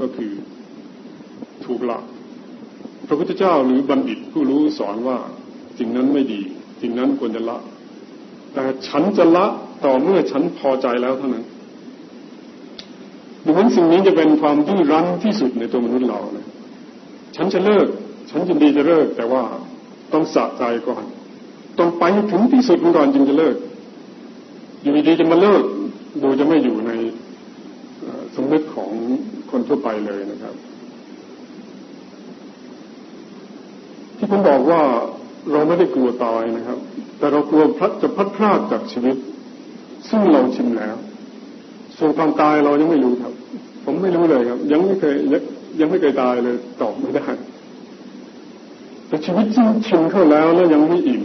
ก็คือถูกละพระพุทธเจ้าหรือบัณฑิตผู้รู้สอนว่าสิ่งนั้นไม่ดีสิ่งนั้นควรจะละ แต่ฉันจะละต่อเมื่อฉันพอใจแล้วเท่านั้นดังนั้นสิ่งนี้จะเป็นความดื้อรั้นที่สุดในตัวมนุษย์เรานะฉันจะเลิก ฉันยินดีจะเลิก แต่ว่าต้องสะใจก่อน ต้องไปถึงที่สุดก่อนจึงจะเลิก อยู่ดีจะมาเลิก โดยจะไม่อยู่ในสมนึกของ คนทั่วไปเลยนะครับ ที่ผมบอกว่าเราไม่ได้กลัวตายนะครับ แต่เรากลัวพลัดจะพัดพลาดจากชีวิต ซึ่งเราชินแล้ว ส่วนความตายเรายังไม่รู้ครับ ผมไม่รู้เลยครับ ยังไม่เคยยังไม่เคยตายเลยตอบไม่ได้แต่ชีวิตที่ชินเข้าแล้วแล้วยังไม่อิ่ม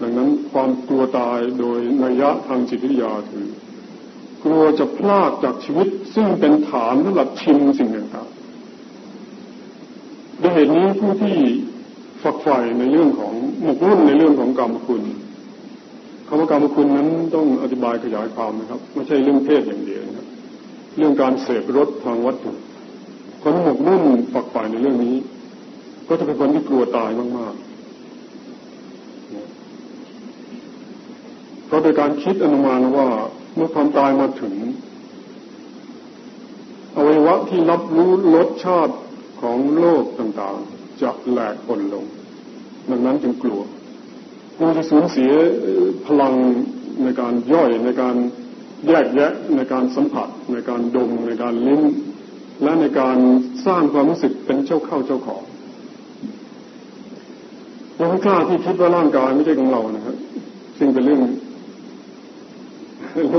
ดังนั้นความกลัวตายโดยนัยยะทางจิตวิทยาคือ กลัวจะพลาดจากชีวิต ซึ่งเป็นฐานสำหรับชินสิ่งต่างๆด้วยเหตุนี้ผู้ที่ฝักใฝ่ในเรื่องของหมกมุ่นในเรื่องของกรรมคุณคำว่ากรรมคุณนั้นต้องอธิบายขยายความนะครับ ไม่ใช่เรื่องเพศอย่างเดียวนะครับ เรื่องการเสพรสทางวัตถุคนหมกมุ่นฝักใฝ่ในเรื่องนี้ ก็จะเป็นคนที่กลัวตายมากๆเพราะโดยการคิดอนุมานว่า มื่อความตายมาถึงอวัยวะที่รับรู้รสชาติของโลกต่างๆ จะแหลกอ่นลง ดังนั้นจึงกลัวกลัวจะสูญเสียพลังในการย่อยในการแยกแยะในการสัมผัส ในการดม ในการลิ้มและในการสร้างความรู้สึกเป็นเจ้าเข้าเจ้าของเราไม่กล้าที่คิดว่าร่างกายไม่ใช่ของเรานะครับซึ่งเป็นเรื่อง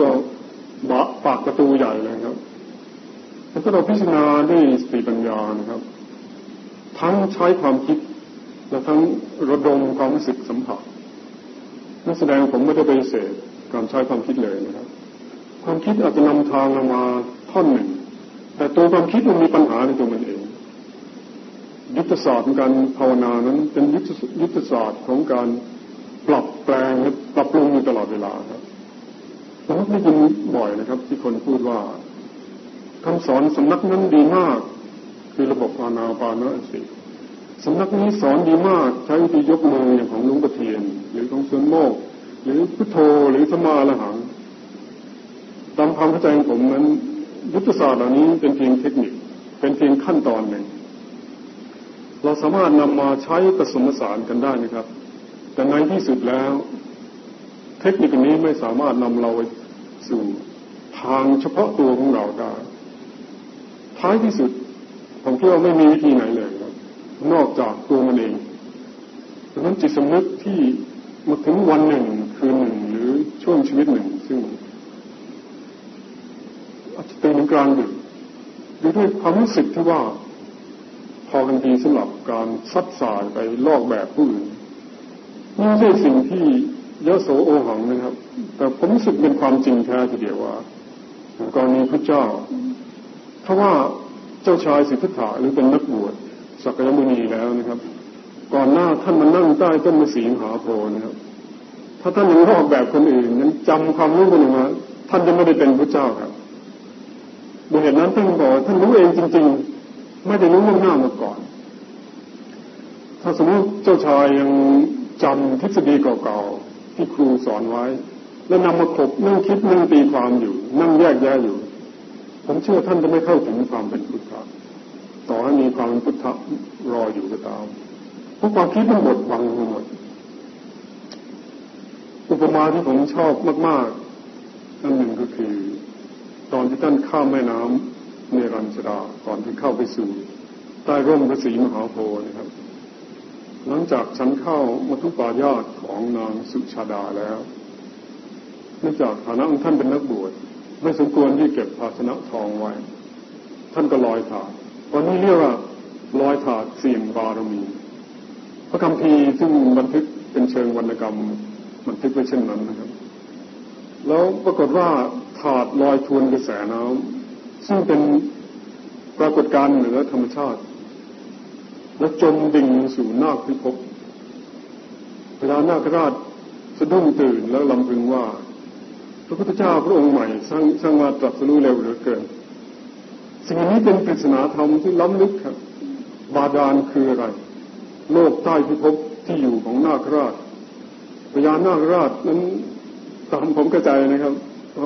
เราบะปากประตูใหญ่เลยครับแล้วก็เราพิจารณาด้วยสติปัญญานะครับ ทั้งใช้ความคิด และทั้งระดมความรู้สึกสัมผัสนักแสดงผมไม่ได้ไปเสดการใช้ความคิดเลยนะครับ ความคิดอาจจะนำทางเรามาท่อนหนึ่ง แต่ตัวความคิดมันมีปัญหาในตัวมันเอง ยุทธศาสตร์ของการภาวนานั้นเป็นยุทธศาสตร์ของการปรับแปลงและปรับปรุงอยู่ตลอดเวลาครับ ผมได้ยินบ่อยนะครับ ที่คนพูดว่าคำสอนสำนักนั้นดีมาก คือระบบอานาปานะสิสำนักนี้สอนดีมากใช้วิธียกมืออย่างของลุงประเทียน หรือของเสือนโมก หรือพุทโธหรือสมาละหังตามความเข้าใจของผมนั้น ยุทธศาสตร์เหล่านี้เป็นเพียงเทคนิค เป็นเพียงขั้นตอนหนึ่ง เราสามารถนำมาใช้ผสมผสานกันได้นะครับ แต่ในที่สุดแล้ว เทคนิคนี้ไม่สามารถนำเรา สู่ทางเฉพาะตัวของเราได้ท้ายที่สุดผมคิดว่าไม่มีวิธีไหนเลยครับนอกจากตัวมันเองดังนั้นจิตสำนึกที่มาถึงวันหนึ่งคืนหนึ่งหรือช่วงชีวิตหนึ่ง ซึ่งอาจจะเป็นกลางดึกหรือด้วยความรู้สึกที่ว่าพอกันดีสำหรับการซัดสายไปลอกแบบผู้อื่นนี่ไม่ใช่สิ่งที่ ยโสโอหังนะครับ แต่ผมรู้สึกเป็นความจริงแท้ทีเดียวว่ากรณีพระเจ้าถ้าว่าเจ้าชายสิทธัตถะหรือเป็นนักบวชสักยมุนีแล้วนะครับ ก่อนหน้าท่านมานั่งใต้ต้นมะสีมหาโพนะครับ ถ้าท่านยังรอกแบบคนอื่นนั้นจำความรู้กันมาท่านจะไม่ได้เป็นพระเจ้าครับโดยเหตุนั้นท่านบอกท่านรู้เองจริง ๆ ไม่ได้รู้ล่วงหน้ามาก่อน ถ้าสมมติเจ้าชายยังจำทฤษฎีเก่าๆ ที่ครูสอนไว้ แล้วนำมาขบนั่งคิดนั่งตีความอยู่ นั่งแยกแยะอยู่ ผมเชื่อท่านจะไม่เข้าถึงความเป็นพุทธะต่อให้มีความเป็นพุทธะรออยู่ก็ตามเพราะความคิดมันหมดวังหมดอุปมาที่ผมชอบมากๆนั่นหนึ่งก็คือ ตอนที่ท่านข้ามแม่น้ำเนรัญชราก่อนที่เข้าไปสู่ใต้ร่มพระศรีมหาโพธิ์นะครับ หลังจากฉันเข้ามัทุปายาตของนางสุชาดาแล้วเนื่องจากฐานะของท่านเป็นนักบวชไม่สมควรที่เก็บภาชนะทองไว้ ท่านก็ลอยถาดวันนี้เรียกว่าลอยถาดเสี่ยมบารมี พระคำพีซึ่งบันทึกเป็นเชิงวรรณกรรมบันทึกไว้เช่นนั้นนะครับ แล้วปรากฏว่าถาดลอยทวนกระแสน้ำซึ่งเป็นปรากฏการณ์เหนือธรรมชาติ แล้วจมดิ่งสู่นาคพิภพเวลานาคราชสะดุ้งตื่นแล้วลำพึงว่า พระพุทธเจ้าพระองค์ใหม่สร้างสร้างมาตรัสรู้เร็วเหลือเกิน สิ่งนี้เป็นปริศนาธรรมที่ล้ำลึกครับ บาดาลคืออะไร โลกใต้พิภพที่อยู่ของนาคราชพญานาคราชนั้นตามผมกระจายนะครับ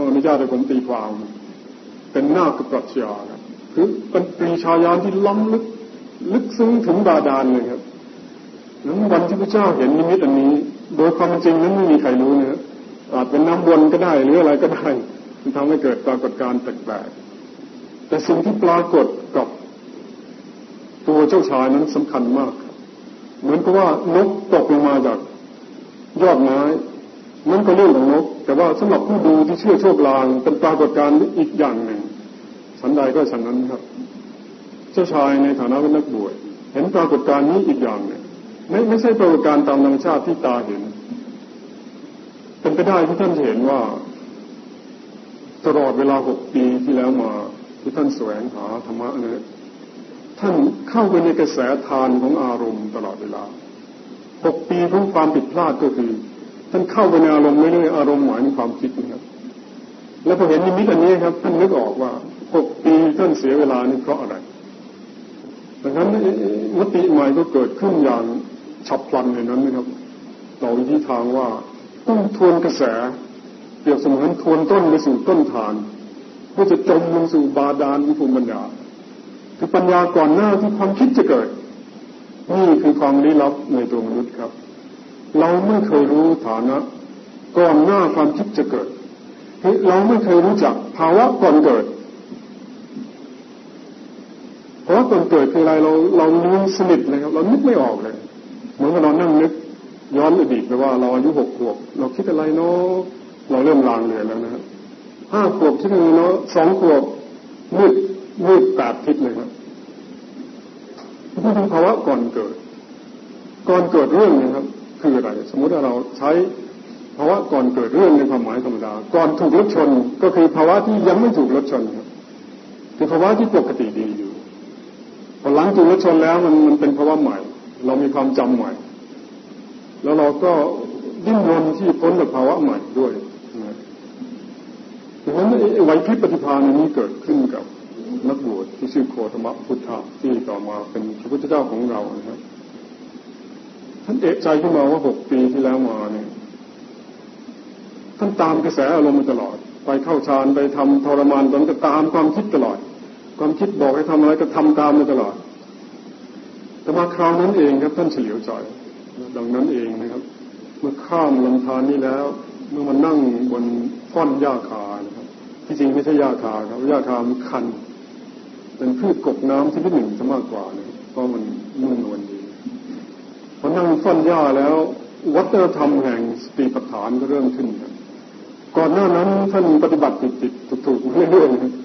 อนุญาตให้ผมตีความเป็นนาคปรัชญาครับคือเป็นปรีชาญาณที่ล้ำลึก ลึกซึ้งถึงบาดาลเลยครับนั้นวันที่พระเจ้าเห็นนิมิตอันนี้ โดยความจริงนั้นไม่มีใครรู้นะครับอาจเป็นน้ำวนก็ได้หรืออะไรก็ได้ที่ทำให้เกิดปรากฏการณ์แปลกๆแต่สิ่งที่ปรากฏกับตัวเจ้าชายนั้นสำคัญมาก เหมือนกับว่านกตกลงมาจากยอดไม้นั่นก็เรื่องของนก แต่ว่าสำหรับผู้ดูที่เชื่อโชคลางเป็นปรากฏการณ์อีกอย่างหนึ่งฉันใดก็ฉันนั้นครับ เจ้าชายในฐานะเป็นนักบวชเห็นปรากฏการณ์นี้อีกอย่างหนึ่งไม่ไม่ใช่ปรากฏการณ์ตามธรรมชาติที่ตาเห็น เป็นไปได้ที่ท่านเห็นว่า ตลอดเวลาหกปีที่แล้วมาที่ท่านแสวงหาธรรมะเนี่ยท่านเข้าไปในกระแสทานของอารมณ์ตลอดเวลาหกปีของความผิดพลาดก็คือ ท่านเข้าไปในอารมณ์ไม่ได้อารมณ์หมายในความคิดนะครับ แล้วพอเห็นนิมิตอันนี้ครับ ท่านนึกออกว่าหกปีท่านเสียเวลานี่เพราะอะไร ดังนั้นมติใหม่ก็เกิดขึ้นอย่างฉับพลันในนั้นนะครับต่อวิธีทางว่าต้องทวนกระแสเปรียบเสมือนทวนต้นไปสู่ต้นฐานเพื่อจะจมลงสู่บาดาลวิภูมิปัญญาคือปัญญาก่อนหน้าที่ความคิดจะเกิด นี่คือความลี้ลับในตัวมนุษย์ครับ เราไม่เคยรู้ฐานะ ก่อนหน้าความคิดจะเกิดเราไม่เคยรู้จักภาวะก่อนเกิด ภาวะก่อนเกิดคืออะไรเราเราลืมสนิทเลยครับ เรานึกไม่ออกเลย เหมือนกับเรานั่งนึก ย้อนอดีตไปว่าเราอายุหกขวบเราคิดอะไรเนาะเราเริ่มลางเลยแล้วนะห้าขวบคิดอะไรเนาะสองขวบมืดมืดแปดทิศเลยครับนี่คือภาวะก่อนเกิด ก่อนเกิดเรื่องนะครับ คืออะไร สมมติว่าเราใช้ภาวะก่อนเกิดเรื่องในความหมายธรรมดา ก่อนถูกรถชนก็คือภาวะที่ยังไม่ถูกรถชนครับคือภาวะที่ปกติดีอยู่ พอหลังถูกรถชนแล้วมันมันเป็นภาวะใหม่ เรามีความจำใหม่ แล้วเราก็ดิ้นรนที่พ้นจากภาวะใหม่ด้วยนะดังนั้นไว้พิปฏิภาณนี้เกิดขึ้นกับนักบวชที่ชื่อโคตมพุทธะที่ต่อมาเป็นพระพุทธเจ้าของเรานะครับท่านเอกใจขึ้นมาว่าหกปีที่แล้วมาเนี่ยท่านตามกระแสอารมณ์มาตลอด ไปเข้าฌานไปทำทรมานตนก็ตามความคิดตลอด ความคิดบอกให้ทำอะไรก็ทำตามมาตลอด แต่มาคราวนั้นเองครับท่านเฉลียวใจดังนั้นเองนะครับ เมื่อข้ามลำธารนี้แล้ว เมื่อมานั่งบนฟ้อนหญ้าคานะครับ ที่จริงไม่ใช่หญ้าคาครับหญ้าคามันคันเป็นพืชกบน้ำที่ที่หนึ่งจะมากกว่านะเพราะมันนุ่มนวลดีพอนั่งฟันย่าแล้ว วัฒนธรรมแห่งสติปัฏฐานก็เริ่มขึ้นครับก่อนหน้านั้นท่านปฏิบัติติดติดถูกๆเรื่อยๆ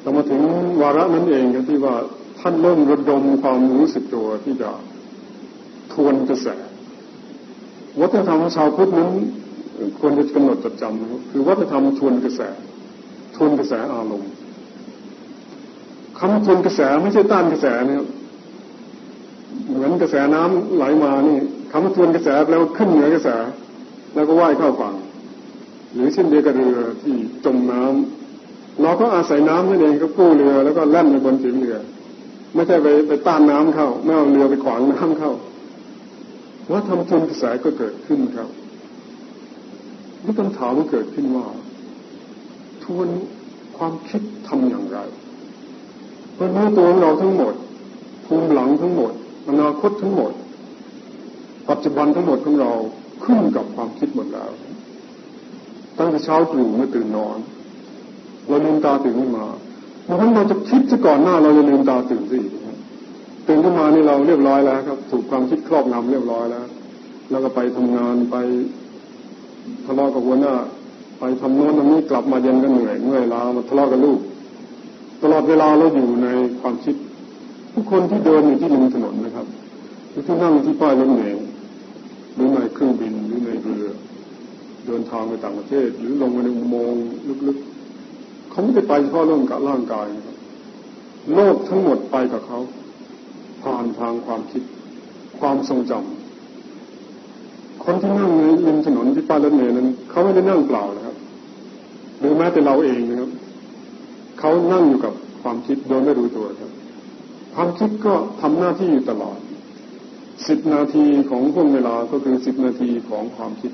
แต่มาถึงวาระนั้นเองที่ว่าท่านเริ่มระดมความรู้สึกตัวที่จะทวนกระแสวัฒนธรรมชาวพุทธนั้นควรจะกำหนดจดจำคือวัฒนธรรมทวนกระแส ทวนกระแสอารมณ์คำทวนกระแสไม่ใช่ต้านกระแสนะครับเหมือนกระแสน้ำไหลมานี่คำทวนกระแสแล้วขึ้นเหนือกระแส แล้วก็ว่ายเข้าฝั่ง หรือเช่นเดียวกับเรือที่จมน้ำ เราก็อาศัยน้ำนั่นเองก็กู้เรือแล้วก็แล่นไปบนสีเรือ ไม่ใช่ไปไปต้านน้ำเข้า ไม่เอาเรือไปขวางน้ำเข้าว่าทำทวนกระแสก็เกิดขึ้นครับนี่ต้องถามว่าเกิดขึ้นว่า ทวนความคิดทำอย่างไรเพราะรู้ตัวของเราทั้งหมด ภูมิหลังทั้งหมดอนาคตทั้งหมด ปัจจุบันทั้งหมดของเราขึ้นกับความคิดหมดแล้ว ตั้งแต่เช้าตรู่เมื่อตื่นนอน เราลืมตาตื่นขึ้นมาเพราะฉะนั้นเราจะคิดจะก่อนหน้าเราจะลืมตาตื่นสิตื่นขึ้นมานี่เราเรียบร้อยแล้วครับ ถูกความคิดครอบงำเรียบร้อยแล้ว แล้วก็ไปทำงานไปทะเลาะกับหัวหน้า ไปทำโน้นทำนี้กลับมาเย็นก็เหนื่อยเมื่อยล้ามาทะเลาะกับลูก ตลอดเวลาเราอยู่ในความคิดทุกคนที่เดินอยู่ที่ริมถนนนะครับหรือที่นั่งที่ป้ายรถเมล์หรือในเครื่องบินหรือในเรือ เดินทางไปต่างประเทศ หรือลงไปในอุโมงค์ลึก เขาไม่ได้ไปเฉพาะเรื่องกับร่างกายนะครับโลกทั้งหมดไปกับเขา ผ่านทางความคิด ความทรงจำคนที่นั่งในริมถนนที่ป้ายรถเมล์นั้น เขาไม่ได้นั่งเปล่านะครับหรือแม้แต่เราเองนะครับ เขานั่งอยู่กับความคิดโดยไม่รู้ตัวครับ ความคิดก็ทำหน้าที่อยู่ตลอดสิบนาทีของห่วงเวลาก็คือสิบนาทีของความคิด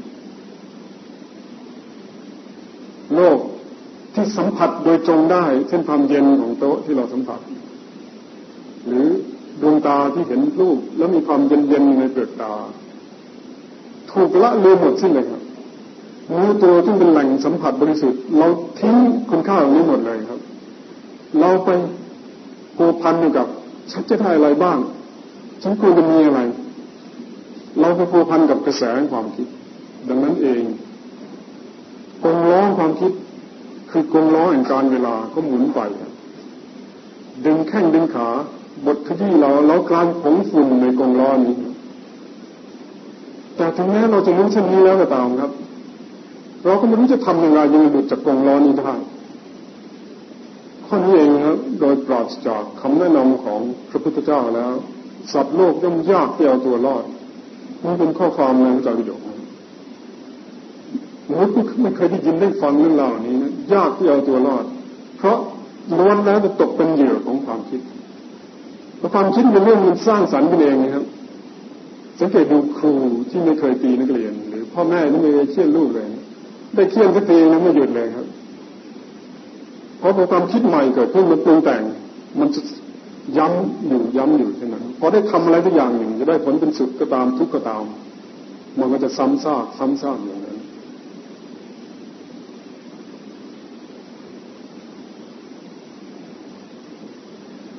โลก สัมผัสโดยตรงได้ เช่นความเย็นของโต๊ะที่เราสัมผัส หรือดวงตาที่เห็นรูปแล้วมีความเย็นๆในเปลือกตา ถูกละเลยหมดสิ้นเลยครับรู้ตัวที่เป็นแหล่งสัมผัสบริสุทธิ์ เราทิ้งคุณค่าของนี้หมดเลยครับ เราไปโกพันอยู่กับฉันจะได้อะไรบ้าง ฉันควรจะมีอะไร เราไปโกพันกับกระแสความคิด ดังนั้นเองกงล้อความคิด คือกงล้อแห่งการเวลาก็หมุนไป ดึงแข้งดึงขาบทขยี้เราเรากลายผงฝุ่นในกงล้อนี้แต่ถึงแม้เราจะรู้เช่นนี้แล้วก็ตามครับ เราก็ไม่รู้จะทำอยังไงยังหลุดจากกองล้อนี้ได้ข้อนี้เองครับโดยปราศจากคำแนะนำของพระพุทธเจ้าแล้ว สัตว์โลกย่อมยากที่เอาตัวรอดนี่เป็นข้อความในพระเจ้าวิโย คมนุษย์ไม่เคยได้ยินได้ฟังเรื่องรานี้นะยากที่เอาตัวรอด เพราะล้วนแล้วจะตกเป็นเหยื่อของความคิดเพราะความคิดเป็นเรื่องมันสร้างสรรค์เป็นเองนะครับ สังเกตดูครูที่ไม่เคยตีนักเรียน หรือพ่อแม่ที่ไม่เคยเชี่ยนลูกเลยได้เคี่ยนสักทีนะไม่หยุดเลยครับเพราะพอความคิดใหม่เกิดขึ้นมันปรุงแต่ง มันจะย้ำอยู่ย้ำอยู่เช่นนั้นพอได้ทำอะไรทุกอย่างหนึ่งจะได้ผลเป็นสุขก็ตามทุกข์ก็ตาม มันก็จะซ้ำซากซ้ำซากอย่างนั้น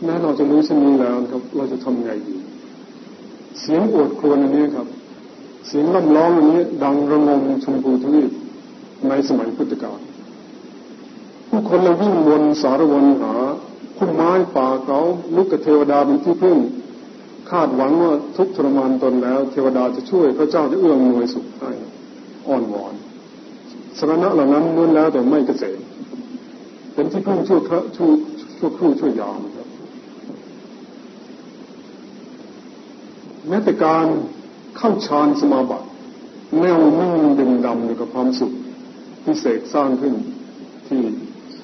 แม้เราจะรู้เช่นนี้แล้วครับ เราจะทำไงดี เสียงโอดครวญอันนี้ครับ เสียงร่ำร้องอันนี้ ดังระงมชมพูทวีปในสมัยพุทธกาลผู้คนเราวิ่งวนสารวนหาพุ่มไม้ป่าเขาลุกกับเทวดาเป็นที่พึ่ง คาดหวังว่าทุกทรมานตนแล้ว เทวดาจะช่วยพระเจ้าจะเอื้อมหน่วยสุขให้อ่อนวอนสรณะเหล่านั้นล้วนแล้วแต่ไม่เกษมเป็นที่พึ่งช่วครชั่วชั่วครู่ชั่วยามครับ แม้แต่การเข้าฌานสมาบัติแนวนิ่งดึงดำอยู่กับความสุขที่เสกสร้างขึ้นที่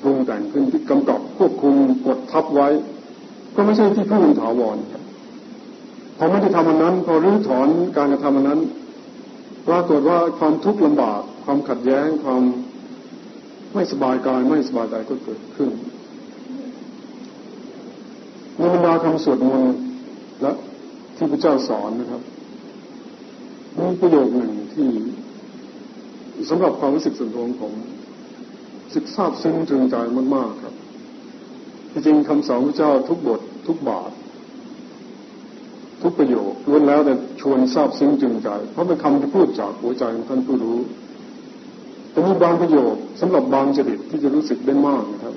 ปรุงแต่งขึ้นที่กำกับควบคุมกดทับไว้ ก็ไม่ใช่ที่พึ่งถาวรพอไม่ได้ทำอันนั้น พอรื้อถอนการกระทำอันนั้นปรากฏว่าความทุกข์ลำบาก ความขัดแย้งความไม่สบายกายไม่สบายใจก็เกิดขึ้นในบรรดาคำสวดมนต์และ ที่พระเจ้าสอนนะครับมีประโยคหนึ่งที่สำหรับความรู้สึกส่วนตัวของผมสึกซาบซึ้งจึงใจมากๆครับจริงคำสอนพระเจ้าทุกบท ทุกบาท ทุกประโยคล้วนแล้วแต่ชวนซาบซึ้งจึงใจ เพราะเป็นคำที่พูดจากหัวใจของท่านผู้รู้ แต่มีบางประโยคสำหรับบางจริตที่จะรู้สึกได้มากนะครับ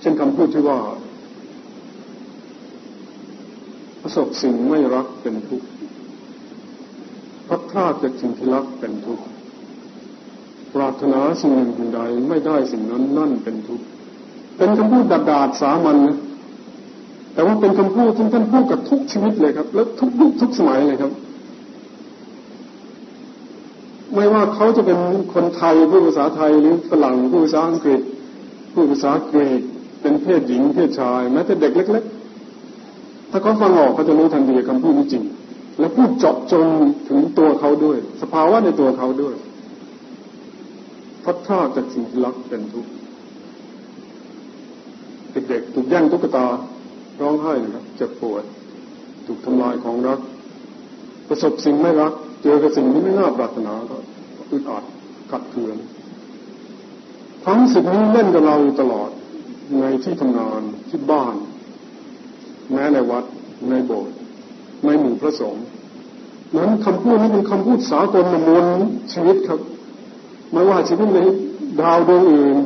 เช่นคำพูดที่ว่า ประสบสิ่งไม่รักเป็นทุกข์พัดพลาดจากสิ่งที่รักเป็นทุกข์ปรารถนาสิ่งหนึ่งสิ่งใดไม่ได้สิ่งนั้นนั่นเป็นทุกข์เป็นคำพูดดาดาดสามัญนะแต่ว่าเป็นคำพูดที่ท่านพูดกับทุกชีวิตเลยครับ แล้วทุกยุคทุกสมัยเลยครับ ไม่ว่าเขาจะเป็นคนไทยพูดภาษาไทยหรือฝรั่งพูดภาษาอังกฤษพูดภาษากรีกเป็นเพศหญิงเพศชายแม้แต่เด็กเล็ก ถ้าเขาฟังออกเขาจะรู้ทันทีคำพูดนี้จริง และพูดเจาะจงถึงตัวเขาด้วย สภาวะในตัวเขาด้วยพัดท่าจากสิ่งที่รักเป็นทุกข์เด็กๆถูกแย่งตุ๊กตาร้องไห้นะครับเจ็บปวด ถูกทำลายของรัก ประสบสิ่งไม่รัก เจอกับสิ่งที่ไม่น่าปรารถนาก็อึดอัดขัดเคืองทั้งสิ่งนี้เล่นกับเราตลอดในที่ทำงานที่บ้าน แม้ในวัดในโบสถ์ในหมู่พระสงฆ์นั้นคำพูดนี้เป็นคำพูดสากลมวลชีวิตครับ ไม่ว่าชีวิตในดาวดวงอื่น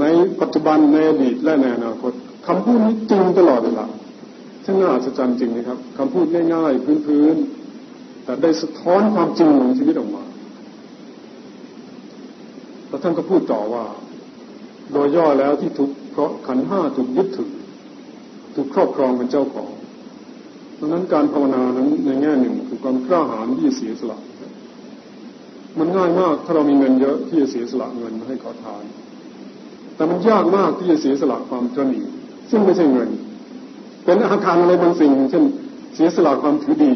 ในปัจจุบันในอดีตและในอนาคตคำพูดนี้จริงตลอดเวลาช่างน่าอัศจรรย์จริงนะครับคำพูดง่ายๆพื้นๆแต่ได้สะท้อนความจริงของชีวิตออกมาแล้วท่านก็พูดต่อว่า โดยย่อแล้วที่ทุกข์เพราะขันห้าถูกยึดถือ ถูกครอบครองเป็นเจ้าของดังนั้นการภาวนานั้นในแง่หนึ่งคือความกล้าหาญที่จะเสียสละ มันง่ายมากถ้าเรามีเงินเยอะที่จะเสียสละเงินให้ขอทาน แต่มันยากมากที่จะเสียสละความจนอีซึ่งไม่ใช่เงิน เป็นอาคารอะไรบางสิ่ง เช่นเสียสละความถือดี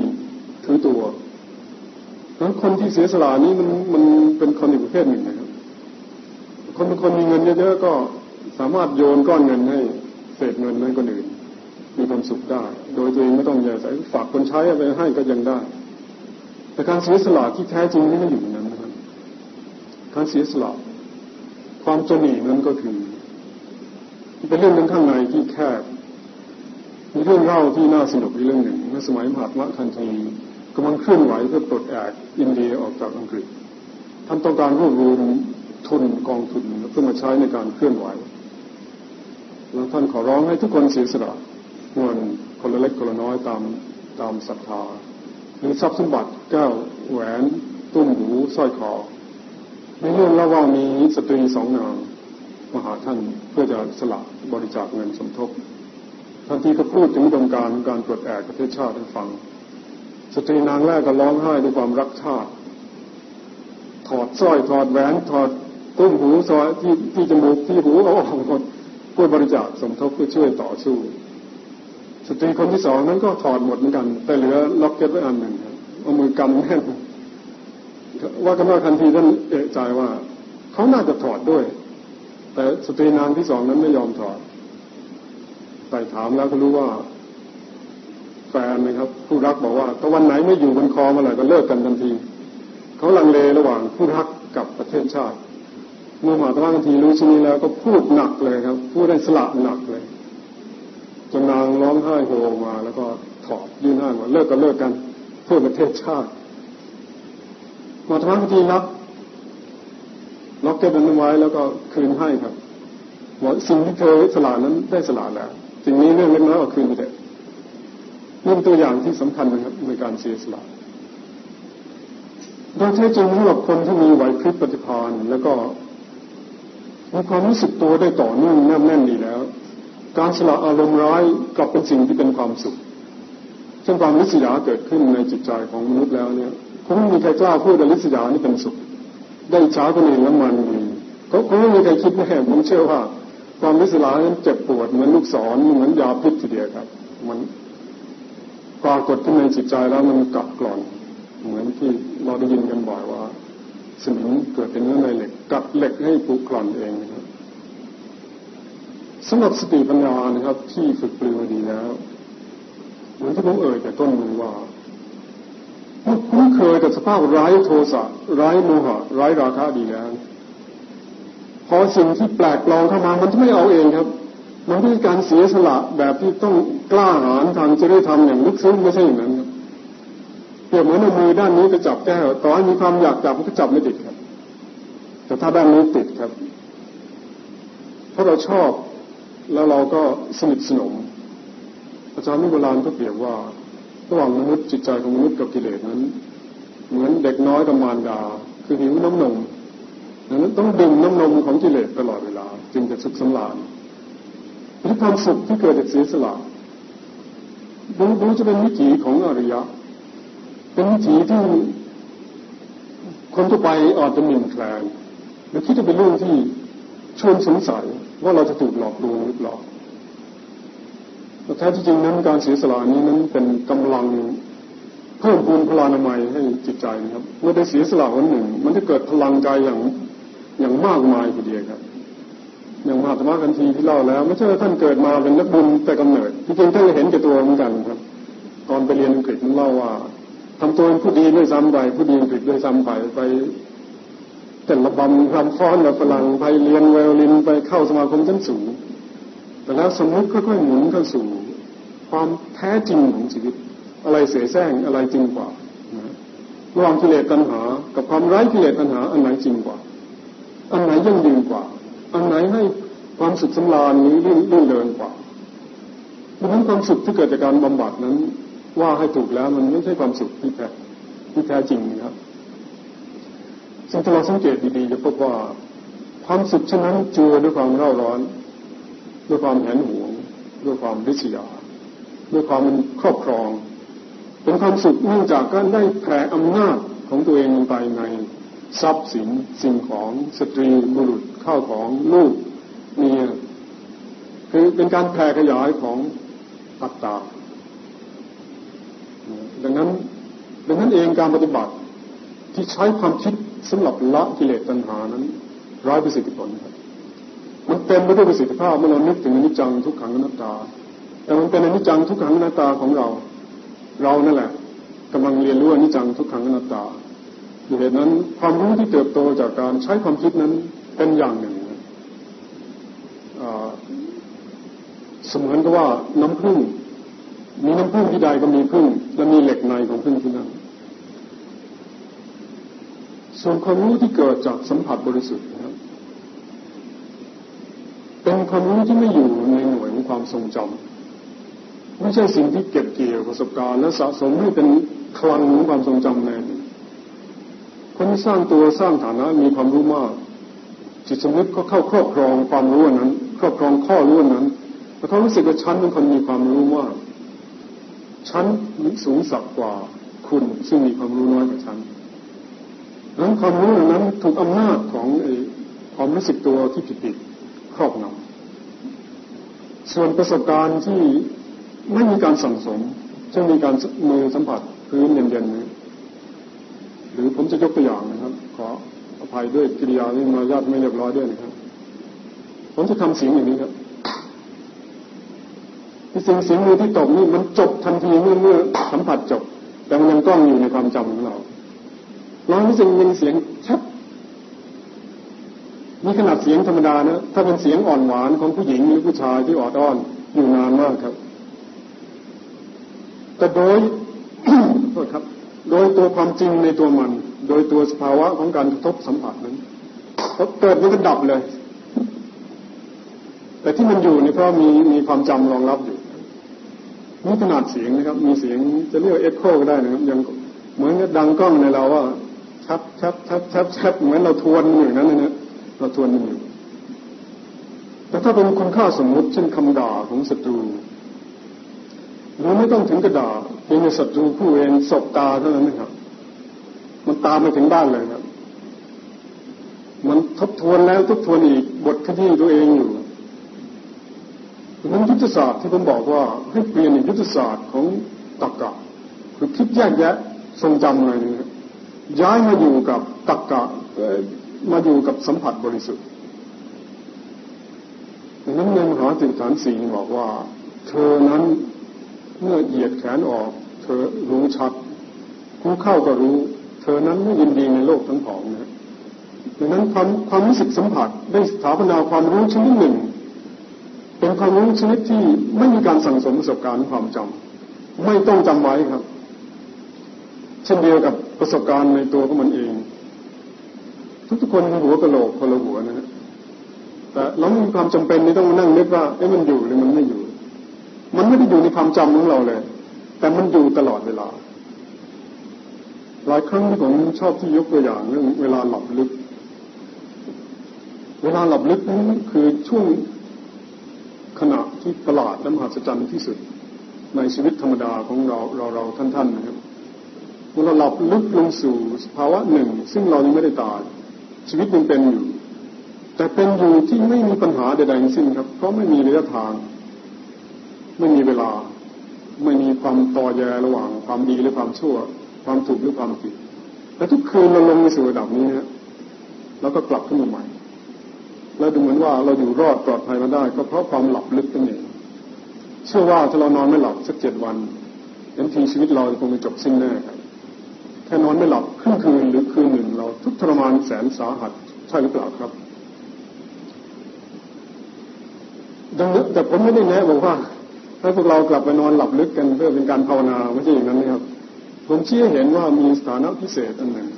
ถือตัวนั้นคนที่เสียสละนี้มันมันเป็นคนอีกประเภทหนึ่งนะครับ คนบางคนมีเงินเยอะๆก็สามารถโยนก้อนเงินให้เศษเงินให้คนอื่น มีความสุขได้ โดยตัวเองไม่ต้องแย่ใส่ฝากคนใช้ไปให้ก็ยังได้ แต่การเสียสละที่แท้จริงนี่ไม่อยู่นั้นนะครับการเสียสละความจนีนั้นก็คือเป็นเรื่องนั้นข้างในที่แคบมีเรื่องเล่าที่น่าสนุกอีกเรื่องหนึ่งเมื่อสมัยมหาตมะทันทีกำลังเคลื่อนไหวเพื่อปลดแอกอินเดียออกจากอังกฤษท่านต้องการรวบรวมทุนกองทุนเพื่อมาใช้ในการเคลื่อนไหวแล้วท่านขอร้องให้ทุกคนเสียสละ เงินคนละเล็กคนละน้อยตามตามศรัทธาหรือทรัพย์สมบัติแก้วแหวนตุ้มหูสร้อยคอในเรื่องเล่าว่ามีสตรีสองนางมาหาท่านเพื่อจะสละบริจาคเงินสมทบทันทีก็พูดถึงดงการการปลดแอกประเทศชาติให้ฟัง สตรีนางแรกก็ร้องไห้ด้วยความรักชาติ ถอดสร้อยถอดแหวนถอดตุ้มหูซอยที่ที่จมูกที่หูเอาออกหมดเพื่อบริจาคสมทบเพื่อช่วยต่อสู้ สตรีคนที่สองนั้นก็ถอดหมดเหมือนกัน แต่เหลือล็อกเก็ตไว้อันหนึ่งเอามือกำแน่นว่ากันว่าคานธีท่านเอะใจว่าเขาน่าจะถอดด้วย แต่สตรีนางที่สองนั้นไม่ยอมถอดไต่ถามแล้วก็รู้ว่า แฟนนะครับ ผู้รักบอกว่าถ้าวันไหนไม่อยู่บนคอมาเลยก็เลิกกันทันทีเขาลังเลระหว่างผู้รักกับประเทศชาติเมื่อมหาตมะคานธีรู้เช่นนี้แล้วก็พูดหนักเลยครับ พูดได้สละหนักเลย จนนางร้องไห้โฮมาแล้วก็ถอดยื่นห้างว่าเลิกก็เลิกกันเพื่อประเทศชาติมาทำพิธีรับล็อกเก็บมันไว้แล้วก็คืนให้ครับว่าสิ่งที่เธอสละนั้นได้สละแล้วสิ่งนี้เรื่องเล็กน้อยก็คืนไปเถอะนี่เป็นตัวอย่างที่สำคัญนะครับในการเสียสละโดยแท้จริงสำหรับคนที่มีไหวพริบปฏิภาณแล้วก็มีความรู้สึกตัวได้ต่อเนื่องแน่นแน่นดีแล้ว การสละอารมณ์ร้ายกลับเป็นสิ่งที่เป็นความสุขเช่นความริษยาเกิดขึ้นในจิตใจของมนุษย์แล้วเนี่ยคงไม่มีใครกล้าพูดว่าลิษยานี่เป็นสุข ได้ช้าคนอื่นแล้วมันดีก็คงไม่มีใครคิดแน่ผมเชื่อว่า ความลิษยานั้นเจ็บปวดเหมือนลูกศรเหมือนยาพิษทีเดียวครับ มันปรากฏขึ้นในจิตใจแล้วมันกัดกร่อน เหมือนที่เราได้ยินกันบ่อยว่าสนิมเกิดเป็นเนื้อในเหล็กกัดเหล็กให้ผูกกร่อนเองนะครับ สำหรับสติปัญญานะครับ ที่ฝึกปลือดีแล้วเหมือนที่ผมเอ่ยแต่ต้นมือว่าคุ้นเคยกับสภาพร้ายโทสะร้ายโมหะร้ายราคะดีแล้วพอสิ่งที่แปลกปลอมเข้ามามันจะไม่เอาเองครับ มันเป็นการเสียสละแบบที่ต้องกล้าหาญทางจะได้ทำอย่างลึกซึ้งไม่ใช่อย่างนั้นครับเปรียบเหมือนมือด้านนี้จะจับแก้วต่อให้มีความอยากจับมันก็จับไม่ติดครับ แต่ถ้าด้านนี้ติดครับ เพราะเราชอบ แล้วเราก็สนิทสนม อาจารย์นิโบราณก็เปรียบว่า ระหว่างมนุษย์จิตใจของมนุษย์กับกิเลสนั้น เหมือนเด็กน้อยกับมารดา คือหิวน้ำนมดังนั้นต้องดื่มน้ำนมของกิเลสตลอดเวลา จึงจะสุขสำราญที่ความสุขที่เกิดจากเสียสละดูดูจะเป็นวิถีของอริยะ เป็นวิถีที่คนทั่วไปอาจจะหมิ่นแคลนหรือคิดจะเป็นเรื่องที่ชวนสงสัย ว่าเราจะถูกหลอกลวงหรือเปล่าแต่แท้ที่จริงนั้นการเสียสละนี้นั้นเป็นกำลังเพิ่มพูนพลานามัยให้จิตใจนะครับ เมื่อได้เสียสละวันหนึ่ง มันจะเกิดพลังใจอย่างอย่างมากมายทีเดียวครับอย่างมหาธรรมกันทีที่เล่าแล้วไม่ใช่ท่านเกิดมาเป็นนักบุญแต่กำเนิดที่จริงท่านเห็นแก่ตัวเหมือนกันครับ ตอนไปเรียนอังกฤษท่านเล่าว่าทำตัวเป็นผู้ดีด้วยซ้ำไปผู้ดีอังกฤษด้วยซ้ำไปไป แต่ระบำรำฟ้อนแบบฝรั่งไปเรียนไวโอลินไปเข้าสมาคมชั้นสูง แต่แล้วสมมติค่อยๆหมุนเข้าสู่ ความแท้จริงของชีวิต อะไรเสียแซงอะไรจริงกว่าระหว่างกิเลสตัณหา กับความไร้กิเลสตัณหา อันไหนจริงกว่า อันไหนยั่งยืนกว่า อันไหนให้ความสุขสำราญนี้รื่นรื่นเริงกว่าดังนั้นความสุขที่เกิดจากการบำบัดนั้น ว่าให้ถูกแล้วมันไม่ใช่ความสุขที่แท้ที่แท้จริงนะครับ ถ้าเราสังเกตดีๆจะพบว่าความสุขเช่นนั้นเจือด้วยความเร่าร้อน ด้วยความแหนหวง ด้วยความริษยา ด้วยความมันครอบครอง เป็นความสุขเนื่องจากการได้แผ่อำนาจของตัวเองลงไปในทรัพย์สินสิ่งของสตรีบุรุษข้าวของลูกเมียคือเป็นการแผ่ขยายของอัตตาดังนั้นดังนั้นเองการปฏิบัติที่ใช้ความคิด สำหรับละกิเลสตัณหานั้นร้อยประสิทธิผลครับมันเต็มไปด้วยประสิทธิภาพเมื่อเรานึกถึงอนิจจังทุกขังอนัตตา แต่มันเป็นอนิจจังทุกขังอนัตตาของเรา เรานั่นแหละกำลังเรียนรู้อนิจจังทุกขังอนัตตาด้วยเหตุนั้นความรู้ที่เติบโตจากการใช้ความคิดนั้นเป็นอย่างหนึ่งเสมือนกับว่าน้ำพึ่งมีน้ำพึ่งที่ใดก็มีพึ่งและมีเหล็กในของพึ่งที่นั่น ส่วนความรู้ที่เกิดจากสัมผัสบริสุทธิ์นะครับเป็นความรู้ที่ไม่อยู่ในหน่วยของความทรงจำไม่ใช่สิ่งที่เก็บเกี่ยวประสบการณ์และสะสมให้เป็นคลังของความทรงจำในคนที่สร้างตัวสร้างฐานะมีความรู้มาก จิตสำนึกก็เข้าครอบครองความรู้นั้นครอบครองข้อรู้นั้นแต่เขารู้สึกว่าฉันเป็นคนมีความรู้มากฉันสูงสักกว่าคุณซึ่งมีความรู้น้อยกว่าฉัน นั้นความรู้นั้นถูกอำนาจของความรู้สึกตัวที่ผิดผิดครอบงำส่วนประสบการณ์ที่ไม่มีการสั่งสมเช่นมีการมือสัมผัสพื้นเย็นๆหรือผมจะยกตัวอย่างนะครับ ขออภัยด้วยกิริยาที่มารยาทไม่เรียบร้อยด้วยนะครับ ผมจะทำเสียงอย่างนี้ครับที่สิ่งเสียงมือที่ตกนี่มันจบทันทีเมื่อเมื่อสัมผัสจบ แต่มันยังก้องอยู่ในความจำของเรา ลองรู้สึกเป็นเสียงชัดนี่ขนาดเสียงธรรมดานะ ถ้าเป็นเสียงอ่อนหวานของผู้หญิงหรือผู้ชายที่ออดอ้อนอยู่นานมากครับ แต่โดยโทษครับ โดยตัวความจริงในตัวมัน โดยตัวสภาวะของการกระทบสัมผัสนั้นพอเกิดมันก็ดับเลย แต่ที่มันอยู่นี่เพราะมีมีความจำรองรับอยู่นี่ขนาดเสียงนะครับ มีเสียงจะเรียกเอ็กโคก็ได้นะครับยังเหมือนกับดังกล้องในเราว่า ชับชับชับชับชับเหมือนเราทวนอยู่นั้นนะเราทวนอยู่แต่ถ้าเป็นคุณค่าสมมุติเช่นคำด่าของศัตรูเราไม่ต้องถึงกระด่าเพียงศัตรูผู้เองศบตาเท่านั้นนะครับ มันตามไปถึงบ้านเลยครับมันทบทวนแล้วทบทวนอีกบทขยี้ตัวเองอยู่นั้นยุทธศาสตร์ที่ผมบอกว่าให้เปลี่ยนยุทธศาสตร์ของตรรกะคือคิดแยกแยะทรงจำอะไรนี่ ย้ายมาอยู่กับตรรกะมาอยู่กับสัมผัสบริสุทธิ์ดังนั้นในมหาติฐานสี่บอกว่า เธอนั้นเมื่อเหยียดแขนออก เธอรู้ชัดผู้เข้าก็รู้ เธอนั้นไม่ยินดีในโลกทั้งผองนะดังนั้นความความรู้สึกสัมผัสได้สถาปนาความรู้ชนิดหนึ่ง เป็นความรู้ชนิดที่ไม่มีการสั่งสมประสบการณ์ความจำไม่ต้องจำไว้ครับ เช่นเดียวกับ ประสบการณ์ในตัวของมันเอง ทุกๆคนหัวกระโหลกคนละหัวนะฮะแต่เรามีความจำเป็นที่ต้องมานั่งนึกว่าเอ๊ะมันอยู่หรือมันไม่อยู่ มันไม่ได้อยู่ในความจำของเราเลย แต่มันอยู่ตลอดเวลา หลายครั้งที่ผมชอบที่ยกตัวอย่างเรื่องเวลาหลับลึก เวลาหลับลึกนั้นคือช่วงขณะที่ประหลาดและมหัศจรรย์ที่สุดในชีวิตธรรมดาของเราเราเราท่านท่านนะครับ เมื่อเราหลับลึกลงสู่สภาวะหนึ่ง ซึ่งเรายังไม่ได้ตาย ชีวิตยังเป็นอยู่ แต่เป็นอยู่ที่ไม่มีปัญหาใดๆทั้งสิ้นครับ เพราะไม่มีระยะทาง ไม่มีเวลา ไม่มีความต่อแยระหว่าง ความดีหรือความชั่ว ความถูกหรือความผิดและทุกคืนเราลงในสู่ระดับนี้นะแล้วก็กลับขึ้นมาใหม่ แล้วดูเหมือนว่าเราอยู่รอดปลอดภัยมาได้ ก็เพราะความหลับลึกนั่นเองเชื่อว่าถ้าเรานอนไม่หลับสักเจ็ดวันเห็นทีชีวิตเราคงจะจบสิ้นแน่ครับ แค่นอนไม่หลับครึ่งคืนหรือคืนหนึ่งเราทุกทรมานแสนสาหัสใช่หรือเปล่าครับดังนั้นแต่ผมไม่ได้แนะบอกว่าให้พวกเรากลับไปนอนหลับลึกกันเพื่อเป็นการภาวนาไม่ใช่อย่างนั้นนะครับ ผมชี้เห็นว่ามีสถานะพิเศษอันหนึ่ง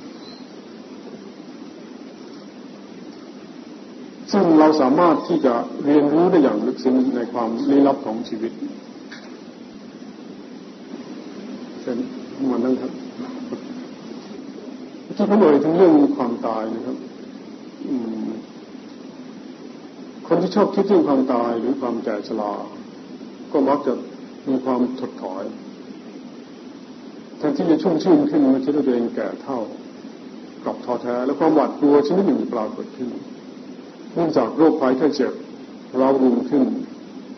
ซึ่งเราสามารถที่จะเรียนรู้ได้อย่างลึกซึ้งในความลี้ลับของชีวิตเช่นมันนั่งครับ ที่ผมเอ่ยถึงเรื่องความตายนะครับคนที่ชอบคิดเรื่องความตายหรือความแก่ชราก็มักจะมีความถดถอยแทนที่จะชุ่มชื่นขึ้นมาคิดว่าตัวเองแก่เท่ากลับท้อแท้ และความหวาดกลัวชนิดหนึ่งปรากฏขึ้นเนื่องจากโรคภัยไข้เจ็บเรารุนขึ้น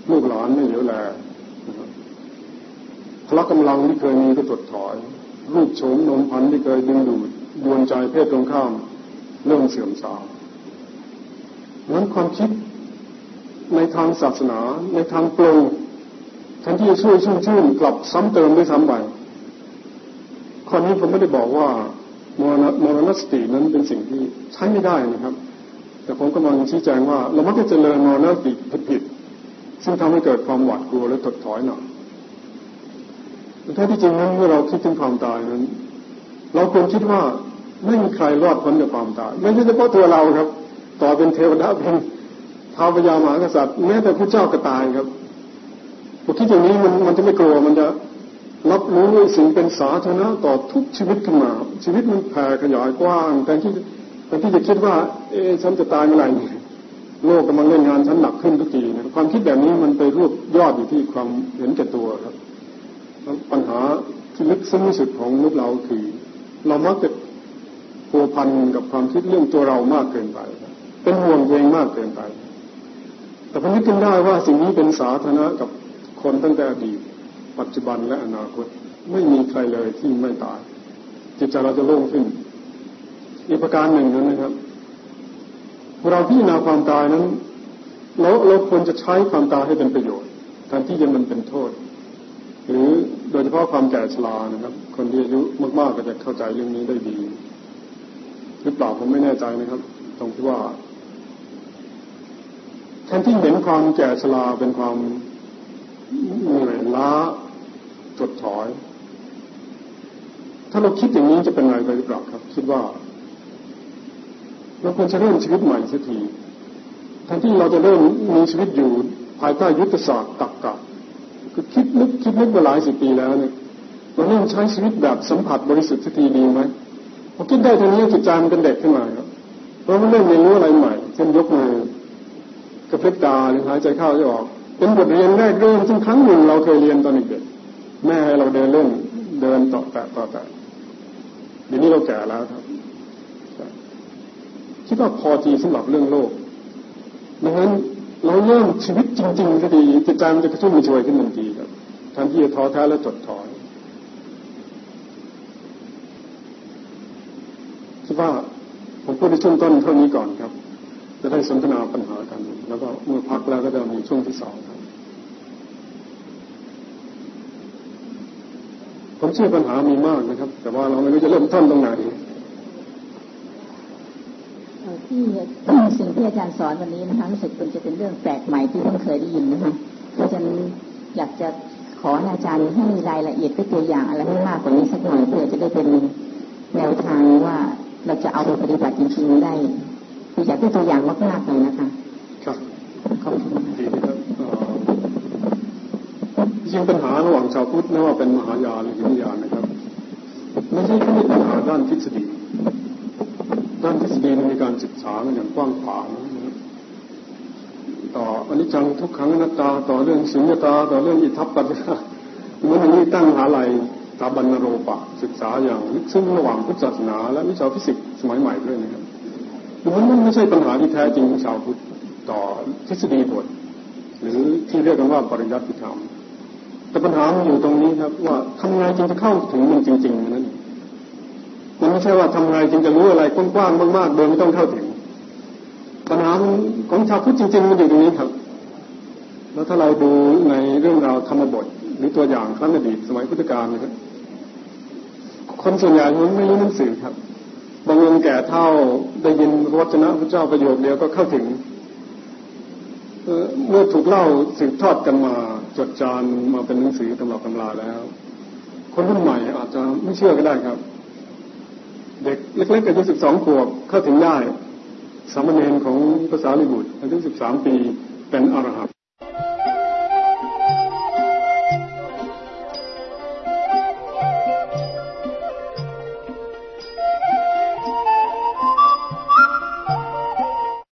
ลูกหลานไม่เหลียวแลพละกำลังที่เคยมีก็ถดถอย รูปโฉมนนพันที่เคยดึงดูด ดวนใจเพศตรงข้ามเริ่มเสื่อมทรามนั้นความคิดในทางศาสนา ในทางปรงแทนที่จะช่วยชุ่มชื่นกลับซ้ำเติมด้วยซ้ำไปข้อนี้ผมไม่ได้บอกว่ามรณสตินั้นเป็นสิ่งที่ใช้ไม่ได้นะครับ แต่ผมกำลังชี้แจงว่า เรามักจะเจริญมรณสติผิดๆซึ่งทำให้เกิดความหวาดกลัวและถดถอยหน่อยแต่แท้ที่จริงนั้นเมื่อเราคิดถึงความตายนั้น เราควรคิดว่าไม่มีใครรอดพ้นจากความตายไม่ใช่เฉพาะตัวเราครับ ต่อเป็นเทวดาเป็นท้าวพญามหากษัตริย์แม้แต่พระเจ้าก็ตายครับผมคิดอย่างนี้มันมันจะไม่กลัวมันจะรับรู้ด้วยสิ่งเป็นสาธารณะต่อทุกชีวิตขึ้นมา ชีวิตมันแผ่ขยายกว้างแต่ที่แต่ที่จะคิดว่า เอ๊ฉันจะตายเมื่อไหร่โลกกำลังเล่นงานฉันหนักขึ้นทุกทีนะความคิดแบบนี้มันไปรวบยอดอยู่ที่ความเห็นแก่ตัวครับปัญหาที่ลึกซึ้งที่สุดของมนุษย์เราคือ เรามักจะพัวพันกับความคิดเรื่องตัวเรามากเกินไป เป็นห่วงเองมากเกินไป แต่ผมนึกขึ้นได้ว่าสิ่งนี้เป็นสาธารณะกับคนตั้งแต่อดีต ปัจจุบันและอนาคต ไม่มีใครเลยที่ไม่ตาย จิตใจเราจะโล่งขึ้น อีกประการหนึ่งนั้นนะครับเราพิจารณาความตายนั้นเราเราควรจะใช้ความตายให้เป็นประโยชน์แทนที่จะมันเป็นโทษ หรือ ดยเฉพาะความแก่ชรานะครับ คนที่อายุมากๆก็จะเข้าใจเรื่องนี้ได้ดี หรือเปล่าผมไม่แน่ใจนะครับ ตรงที่ว่าแทนที่เห็นความแก่ชราเป็นความเหนื่อยล้าจดถอย ถ้าเราคิดอย่างนี้จะเป็นไงไปหรือเปล่าครับ คิดว่าเราควรจะเริ่มชีวิตใหม่สักทีแทนที่เราจะเริ่มมีชีวิตอยู่ภายใต้ยุทธศาสตร์ตักกะ คือคิดนึกคิดนึกมาหลายสิบปีแล้วเนี่ยเราเริ่มใช้ชีวิตแบบสัมผัสบริสุทธิ์สักทีดีไหมพอคิดได้ทีนี้จิตใจมันเป็นเด็กขึ้นมาครับเราเริ่มเรียนรู้อะไรใหม่ เช่นยกมือกระพริบตาหรือหายใจเข้าจะออก เป็นบทเรียนแรกเริ่มซึ่งครั้งหนึ่งเราเคยเรียนตอนเด็กแม่ให้เราเดินเล่นเดินต่อแตะต่อแตะเดี๋ยวนี้เราแก่แล้วครับคิดว่าพอทีสำหรับเรื่องโลกดังนั้น เราเริ่มชีวิตจริง ๆ ก็ดีจิตใจมันจะกระชุ่มกระชวยขึ้นทันทีครับทันที่จะท้อแท้และจดถอยคิดว่าผมพูดในช่วงต้นเท่านี้ก่อนครับ จะได้สนทนาปัญหากัน แล้วก็เมื่อพักแล้วก็จะมีช่วงที่สองครับ ผมเชื่อปัญหามีมากนะครับ แต่ว่าเราไม่รู้จะเริ่มต้นตรงไหน ที่สิ่งที่อาจารย์สอนวันนี้นะคะรู้สึกเป็นจะเป็นเรื่องแปลกใหม่ที่เพิ่งเคยได้ยินนะคะเพราะฉะนั้นอยากจะขออาจารย์ให้รายละเอียดเป็นตัวอย่างอะไรให้มากกว่านี้สักหน่อยเพื่อจะได้เป็นแนวทางว่าเราจะเอาไปปฏิบัติจริงๆได้คืออยากได้ตัวอย่างมากๆเลยนะคะครับขอบคุณดีครับจริงปัญหาระหว่างชาวพุทธไม่ว่าเป็นมหายานหรือหินยานนะครับ ไม่ใช่แค่ปัญหาด้านทฤษฎี ด้านทฤษฎีมีการศึกษาอย่างกว้างขวางต่ออนิจจังทุกขังอนัตตา ต่อเรื่องสุญญตา ต่อเรื่องอิทัปปัจจยตาเมื่อนี้ทั้งมหาลัยสถาบันนาโรปะ ศึกษาอย่างลึกซึ้งระหว่างพุทธศาสนา และวิชาฟิสิกส์สมัยใหม่ด้วยนะครับมันไม่ใช่ปัญหาที่แท้จริงของชาวพุทธต่อทฤษฎีบท หรือที่เรียกกันว่าปริยัติธรรมแต่ปัญหาอยู่ตรงนี้ครับว่าทำไงจึงจะเข้าถึงมันจริงๆนั้น ไม่ใช่ว่าทำไงจึงจะรู้อะไรกว้างๆมากๆโดยไม่ต้องเข้าถึงปัญหาของชาวพุทธจริง ๆ มันอยู่ตรงนี้ครับ แล้วถ้าเราดูในเรื่องราวธรรมบท หรือตัวอย่างครั้งอดีตสมัยพุทธกาลนะครับคนส่วนใหญ่มันไม่รู้หนังสือครับ บางคนแก่เท่าได้ยินรจนะพระเจ้าประโยคเดียวก็เข้าถึงเมื่อถูกเล่าสืบทอดกันมาจดจานมาเป็นหนังสือตำรับตำราแล้ว คนรุ่นใหม่อาจจะไม่เชื่อก็ได้ครับ เด็กเล็กๆอายุสิบสองขวบเข้าถึงได้สามเณรของภาษาลิบุตรอายุสิบสามปีเป็นอรหันต์